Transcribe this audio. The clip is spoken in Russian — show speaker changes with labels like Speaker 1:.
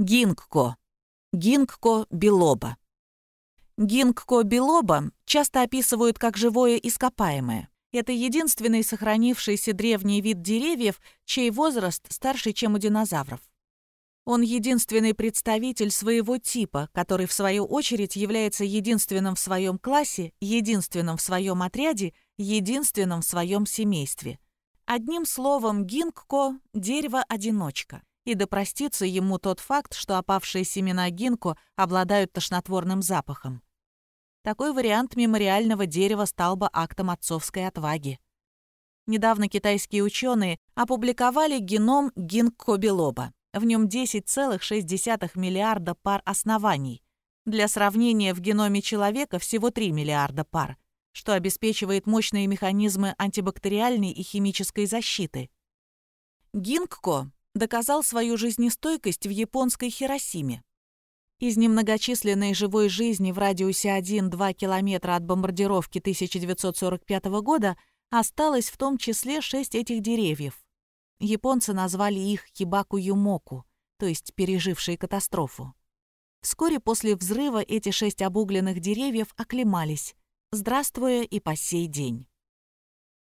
Speaker 1: Гингко. Гингко билоба. Гингко билоба часто описывают как живое ископаемое. Это единственный сохранившийся древний вид деревьев, чей возраст старше, чем у динозавров. Он единственный представитель своего типа, который в свою очередь является единственным в своем классе, единственным в своем отряде, единственным в своем семействе. Одним словом, гингко – дерево-одиночка. И да простится ему тот факт, что опавшие семена гинко обладают тошнотворным запахом. Такой вариант мемориального дерева стал бы актом отцовской отваги. Недавно китайские ученые опубликовали геном гинкко-белоба. В нем 10,6 миллиарда пар оснований. Для сравнения, в геноме человека всего 3 миллиарда пар, что обеспечивает мощные механизмы антибактериальной и химической защиты. Гинкко доказал свою жизнестойкость в японской Хиросиме. Из немногочисленной живой жизни в радиусе 1-2 километра от бомбардировки 1945 года осталось в том числе шесть этих деревьев. Японцы назвали их Хибаку-Юмоку, то есть пережившие катастрофу. Вскоре после взрыва эти шесть обугленных деревьев оклемались, здравствуя и по сей день.